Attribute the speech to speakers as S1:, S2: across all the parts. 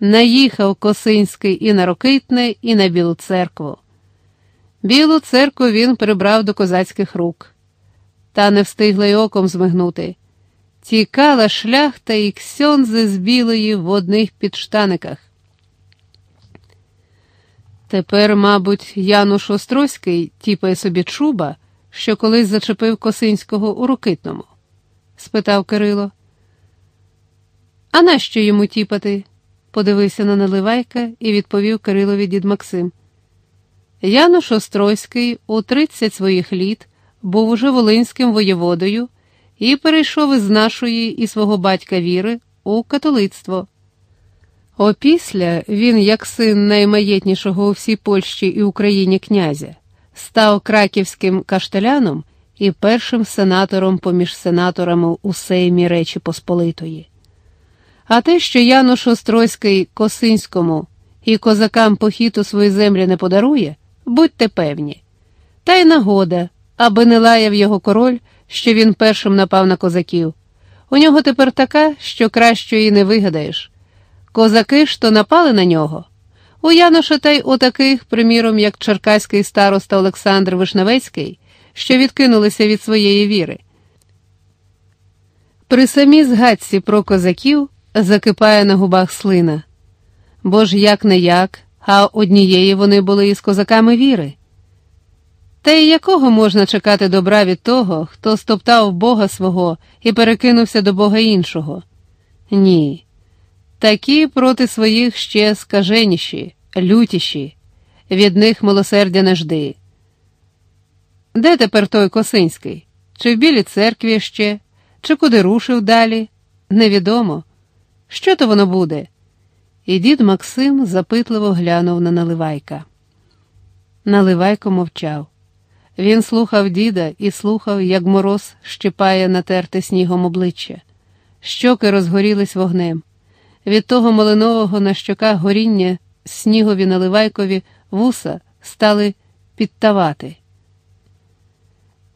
S1: Наїхав Косинський і на Рокитне, і на Білу церкву. Білу церкву він прибрав до козацьких рук, та не встигла й оком змигнути. Тікала шляхта і ксьонзи з білої в одних підштаниках. Тепер, мабуть, Януш Острозький тіпає собі чуба, що колись зачепив Косинського у Рокитному? спитав Кирило. А нащо йому тіпати? Подивився на Наливайка і відповів Кирилові дід Максим. Януш Острозький у 30 своїх літ був уже волинським воєводою і перейшов із нашої і свого батька віри у католицтво. Опісля він, як син наймаєтнішого у всій Польщі і Україні князя, став краківським каштеляном і першим сенатором поміж сенаторами у Сеймі Речі Посполитої. А те, що Януш Острозький Косинському і козакам похід у свої землі не подарує, будьте певні. Та й нагода, аби не лаяв його король, що він першим напав на козаків. У нього тепер така, що кращої не вигадаєш. Козаки ж то напали на нього. У Януша та й отаких, приміром, як черкаський староста Олександр Вишневецький, що відкинулися від своєї віри. При самій згадці про козаків закипає на губах слина. Бо ж як не як, а однієї вони були із козаками віри. Та й якого можна чекати добра від того, хто стоптав Бога свого і перекинувся до Бога іншого? Ні. Такі проти своїх ще скаженіші, лютіші, від них милосердя не жди. Де тепер той Косинський? Чи в білій церкві ще, чи куди рушив далі? Невідомо. Що то воно буде? І дід Максим запитливо глянув на Наливайка. Наливайко мовчав. Він слухав діда і слухав, як мороз щипає натерте снігом обличчя. Щоки розгорілись вогнем. Від того малинового на щоках горіння снігові наливайкові вуса стали підтавати.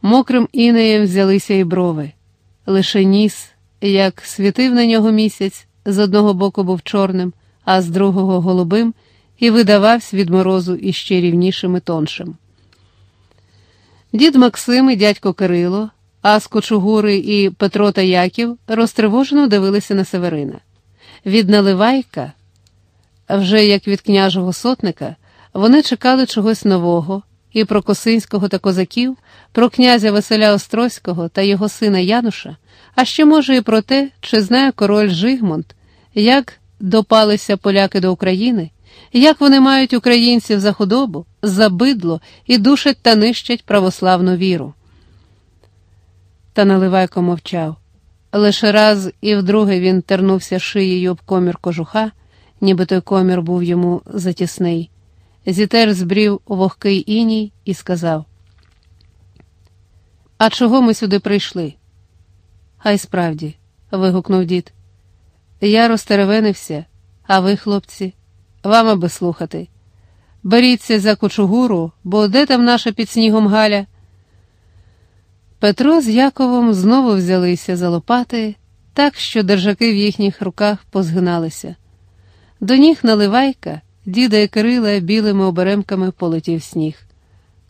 S1: Мокрим інеєм взялися і брови, лише ніс, як світив на нього місяць, з одного боку був чорним, а з другого голубим, і видавався від морозу іще рівнішим і тоншим. Дід Максим і дядько Кирило, а з Кочугури і Петро та Яків розтривожено дивилися на Северина. Від Наливайка, вже як від княжого сотника, вони чекали чогось нового і про Косинського та козаків, про князя Василя Острозького та його сина Януша, а ще, може, і про те, чи знає король Жигмунд, як допалися поляки до України, як вони мають українців за худобу, за бидло і душать та нищать православну віру. Та Наливайко мовчав. Лише раз і вдруге він тернувся шиєю об комір кожуха, ніби той комір був йому затісний. Зітер збрів вогкий іній і сказав: А чого ми сюди прийшли? Хай справді, вигукнув дід. Я розтеревенився, а ви, хлопці, вам аби слухати. Беріться за кучугуру, бо де там наша під снігом Галя? Петро з Яковом знову взялися за лопати, так що держаки в їхніх руках позгиналися. До ніг наливайка, діда і Кирила білими оберемками полетів сніг.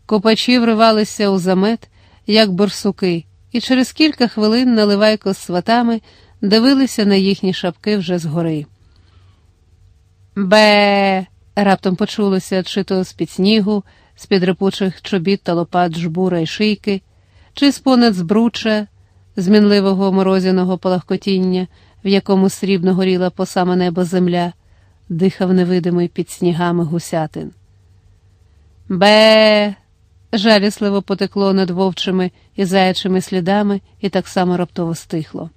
S1: Копачі вривалися у замет, як борсуки, і через кілька хвилин наливайко з сватами дивилися на їхні шапки вже згори. Бе. раптом почулося, чи то з під снігу, з під репучих чобіт та лопат жбура й шийки чи з понад збруча, змінливого морозяного палахкотіння, в якому срібно горіла по саме небо земля, дихав невидимий під снігами гусятин. Бе. жалісливо потекло над вовчими і заячими слідами і так само раптово стихло.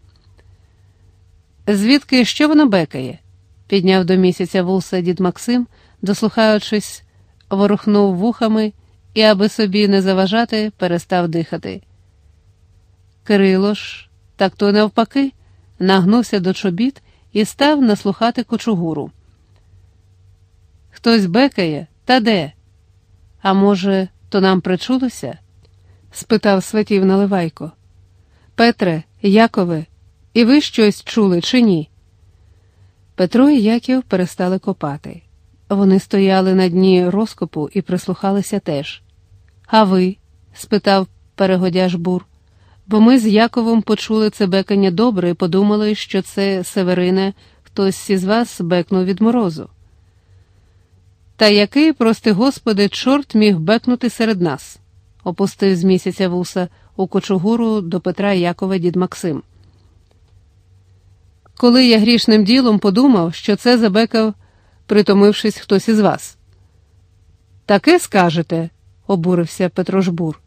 S1: Звідки що воно бекає? підняв до місяця вуса дід Максим, дослухаючись, ворухнув вухами і, аби собі не заважати, перестав дихати. Кирило ж, так то навпаки, нагнувся до чобіт і став наслухати кучугуру. Хтось бекає, та де? А може, то нам причулося? спитав Святів Наливайко. Петре, Якове, і ви щось чули чи ні? Петро і Яків перестали копати. Вони стояли на дні розкопу і прислухалися теж. А ви? спитав перегодяж бур, бо ми з Яковом почули це бекання добре і подумали, що це Северине, хтось із вас бекнув від морозу. Та який, прости господи, чорт міг бекнути серед нас? опустив з місяця вуса у кочугуру до Петра Якова дід Максим. Коли я грішним ділом подумав, що це забекав, притомившись хтось із вас. Таке скажете, обурився Петро Жбур.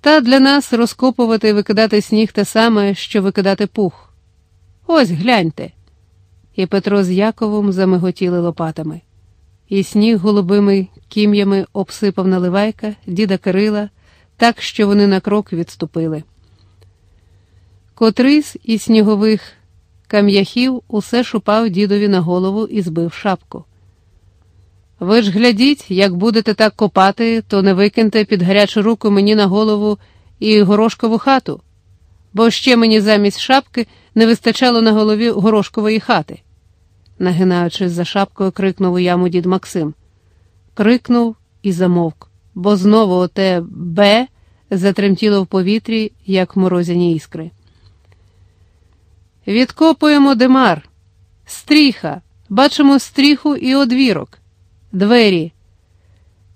S1: Та для нас розкопувати і викидати сніг те саме, що викидати пух. Ось гляньте. І Петро з Яковом замиготіли лопатами і сніг голубими кім'ями обсипав наливайка, діда Кирила, так, що вони на крок відступили. Котрийсь із снігових кам'яхів усе шупав дідові на голову і збив шапку. Ви ж глядіть, як будете так копати, то не викиньте під гарячу руку мені на голову і горошкову хату, бо ще мені замість шапки не вистачало на голові горошкової хати нагинаючись за шапкою, крикнув у яму дід Максим. Крикнув і замовк, бо знову оте Б затремтіло в повітрі, як морозяні іскри. Відкопуємо димар, стріха, бачимо стріху і одвірок, двері.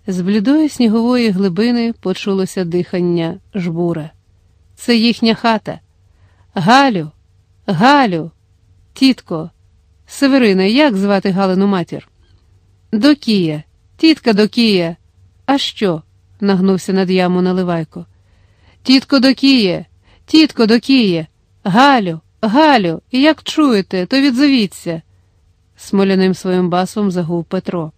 S1: З блідої снігової глибини почулося дихання жбура. Це їхня хата. Галю, Галю, тітко, Северина, як звати Галину матір? Докія, тітка Докія. А що? нагнувся над яму наливайко. Тітко Докіє, тітко Докіє, Галю, Галю, як чуєте, то відзовіться, смоляним своїм басом загув Петро.